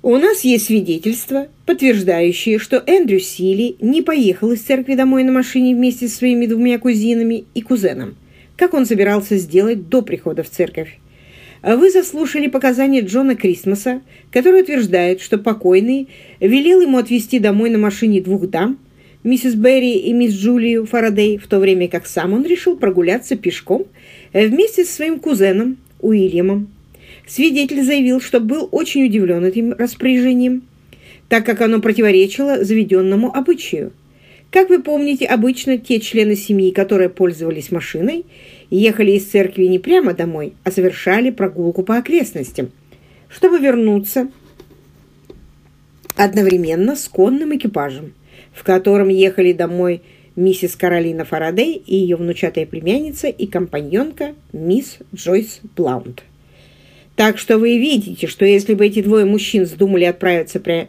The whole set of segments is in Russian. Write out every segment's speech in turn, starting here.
У нас есть свидетельства, подтверждающие, что Эндрю Сили не поехал из церкви домой на машине вместе со своими двумя кузинами и кузеном, как он собирался сделать до прихода в церковь. Вы заслушали показания Джона Кристмаса, который утверждает, что покойный велел ему отвезти домой на машине двух дам, миссис Берри и мисс Джулию Фарадей, в то время как сам он решил прогуляться пешком вместе со своим кузеном Уильямом. Свидетель заявил, что был очень удивлен этим распоряжением, так как оно противоречило заведенному обычаю. Как вы помните, обычно те члены семьи, которые пользовались машиной, ехали из церкви не прямо домой, а совершали прогулку по окрестностям, чтобы вернуться одновременно с конным экипажем, в котором ехали домой миссис Каролина Фарадей и ее внучатая племянница и компаньонка мисс Джойс Блаунд. Так что вы видите, что если бы эти двое мужчин вздумали отправиться пря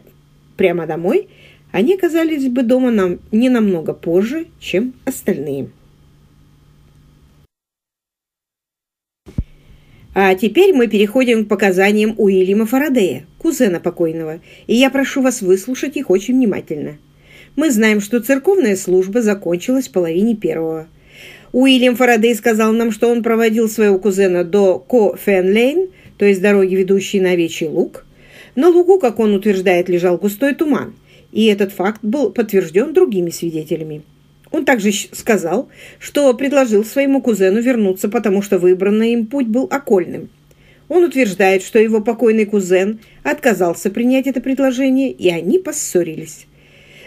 прямо домой, они оказались бы дома нам не намного позже, чем остальные. А теперь мы переходим к показаниям Уильяма Фарадея, кузена покойного, и я прошу вас выслушать их очень внимательно. Мы знаем, что церковная служба закончилась в половине первого. Уильям Фарадей сказал нам, что он проводил своего кузена до Ко-Фен-Лейн, то есть дороги, ведущей на Овечий луг. На лугу, как он утверждает, лежал густой туман, и этот факт был подтвержден другими свидетелями. Он также сказал, что предложил своему кузену вернуться, потому что выбранный им путь был окольным. Он утверждает, что его покойный кузен отказался принять это предложение, и они поссорились.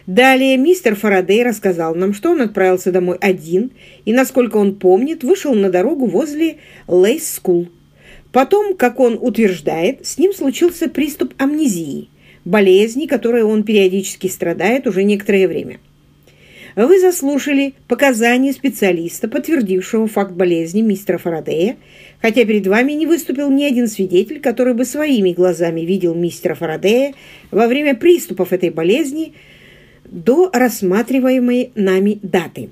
Далее мистер Фарадей рассказал нам, что он отправился домой один и, насколько он помнит, вышел на дорогу возле Лейс-Скул. Потом, как он утверждает, с ним случился приступ амнезии, болезни, которой он периодически страдает уже некоторое время. Вы заслушали показания специалиста, подтвердившего факт болезни мистера Фарадея, хотя перед вами не выступил ни один свидетель, который бы своими глазами видел мистера Фарадея во время приступов этой болезни до рассматриваемой нами даты.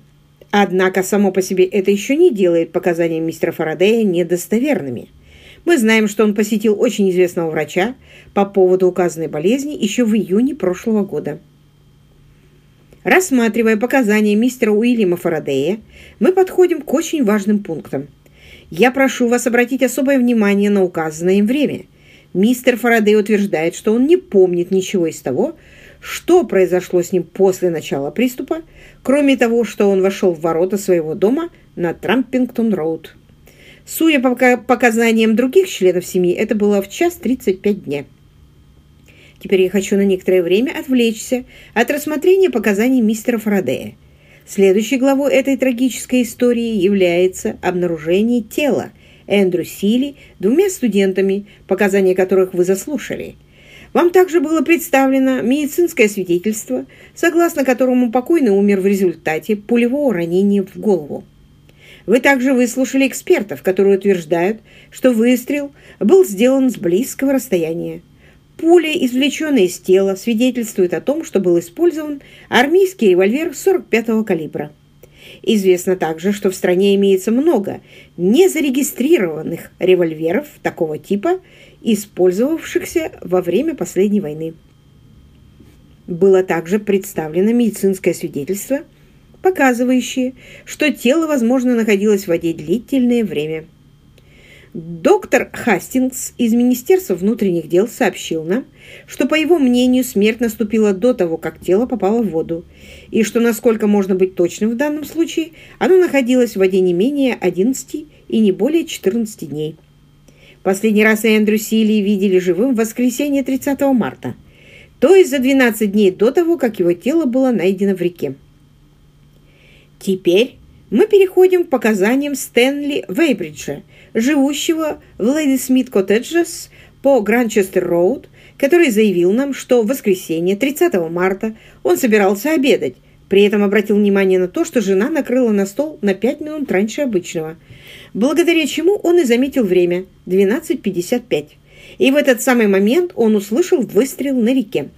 Однако само по себе это еще не делает показания мистера Фарадея недостоверными. Мы знаем, что он посетил очень известного врача по поводу указанной болезни еще в июне прошлого года. Рассматривая показания мистера Уильяма Фарадея, мы подходим к очень важным пунктам. Я прошу вас обратить особое внимание на указанное им время. Мистер Фарадей утверждает, что он не помнит ничего из того, что произошло с ним после начала приступа, кроме того, что он вошел в ворота своего дома на Трампингтон-роуд. Судя по показаниям других членов семьи, это было в час 35 дня. Теперь я хочу на некоторое время отвлечься от рассмотрения показаний мистера Фарадея. Следующей главой этой трагической истории является обнаружение тела Эндрю Сили двумя студентами, показания которых вы заслушали. Вам также было представлено медицинское свидетельство, согласно которому покойный умер в результате пулевого ранения в голову. Вы также выслушали экспертов, которые утверждают, что выстрел был сделан с близкого расстояния. Пуля, извлеченная из тела, свидетельствует о том, что был использован армейский револьвер 45-го калибра. Известно также, что в стране имеется много незарегистрированных револьверов такого типа, использовавшихся во время последней войны. Было также представлено медицинское свидетельство, показывающее, что тело, возможно, находилось в воде длительное время – Доктор Хастингс из Министерства внутренних дел сообщил нам, что, по его мнению, смерть наступила до того, как тело попало в воду, и что, насколько можно быть точным в данном случае, оно находилось в воде не менее 11 и не более 14 дней. Последний раз Эндрю Сили видели живым в воскресенье 30 марта, то есть за 12 дней до того, как его тело было найдено в реке. Теперь мы переходим к показаниям Стэнли Вейбриджа, живущего в Лэйди Смит Коттеджес по Гранчестер-Роуд, который заявил нам, что в воскресенье 30 марта он собирался обедать, при этом обратил внимание на то, что жена накрыла на стол на 5 минут раньше обычного, благодаря чему он и заметил время – 12.55. И в этот самый момент он услышал выстрел на реке.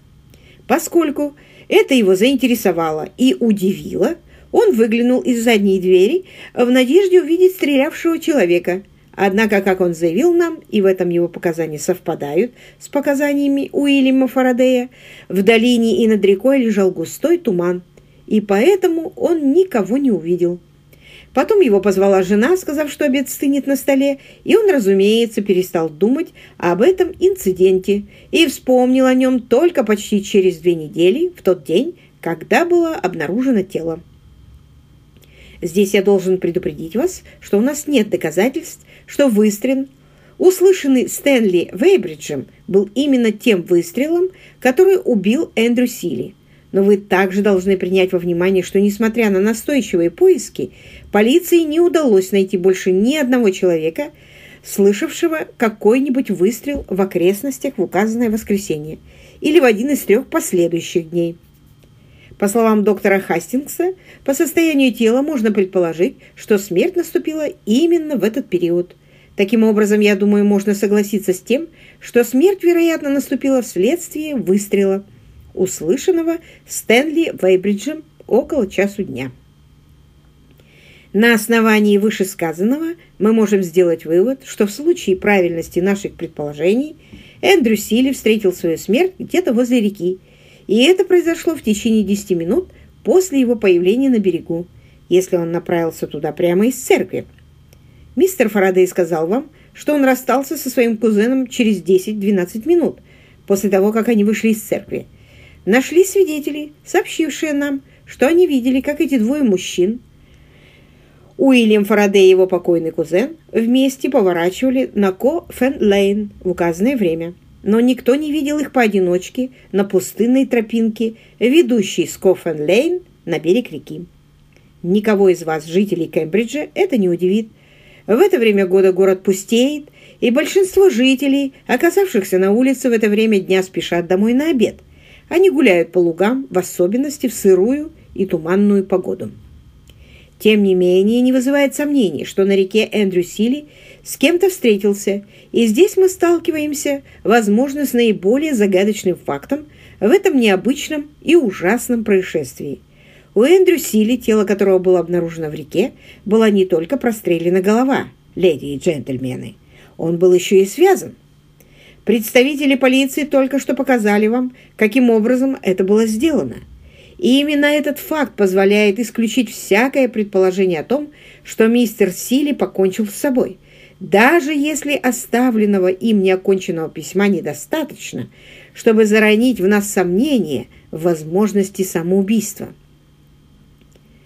Поскольку это его заинтересовало и удивило – он выглянул из задней двери в надежде увидеть стрелявшего человека, Однако, как он заявил нам, и в этом его показания совпадают с показаниями Уильяма Фарадея, в долине и над рекой лежал густой туман, и поэтому он никого не увидел. Потом его позвала жена, сказав, что обед стынет на столе, и он, разумеется, перестал думать об этом инциденте и вспомнил о нем только почти через две недели, в тот день, когда было обнаружено тело. Здесь я должен предупредить вас, что у нас нет доказательств, что выстрел, услышанный Стэнли Вейбриджем, был именно тем выстрелом, который убил Эндрю Сили. Но вы также должны принять во внимание, что, несмотря на настойчивые поиски, полиции не удалось найти больше ни одного человека, слышавшего какой-нибудь выстрел в окрестностях в указанное воскресенье или в один из трех последующих дней. По словам доктора Хастингса, по состоянию тела можно предположить, что смерть наступила именно в этот период. Таким образом, я думаю, можно согласиться с тем, что смерть, вероятно, наступила вследствие выстрела, услышанного Стэнли Вейбриджем около часу дня. На основании вышесказанного мы можем сделать вывод, что в случае правильности наших предположений Эндрю Силли встретил свою смерть где-то возле реки, и это произошло в течение 10 минут после его появления на берегу, если он направился туда прямо из церкви. Мистер Фарадей сказал вам, что он расстался со своим кузеном через 10-12 минут после того, как они вышли из церкви. Нашли свидетели, сообщившие нам, что они видели, как эти двое мужчин, Уильям Фарадей и его покойный кузен, вместе поворачивали на Ко-Фен-Лейн в указанное время но никто не видел их поодиночке на пустынной тропинке, ведущей с Коффен-Лейн на берег реки. Никого из вас, жителей Кембриджа, это не удивит. В это время года город пустеет, и большинство жителей, оказавшихся на улице в это время дня, спешат домой на обед. Они гуляют по лугам, в особенности в сырую и туманную погоду. Тем не менее, не вызывает сомнений, что на реке Эндрю Сили с кем-то встретился, и здесь мы сталкиваемся, возможно, с наиболее загадочным фактом в этом необычном и ужасном происшествии. У Эндрю Сили, тело которого было обнаружено в реке, была не только прострелена голова, леди и джентльмены, он был еще и связан. Представители полиции только что показали вам, каким образом это было сделано. И именно этот факт позволяет исключить всякое предположение о том, что мистер Сили покончил с собой – даже если оставленного им неоконченного письма недостаточно, чтобы заронить в нас сомнение в возможности самоубийства.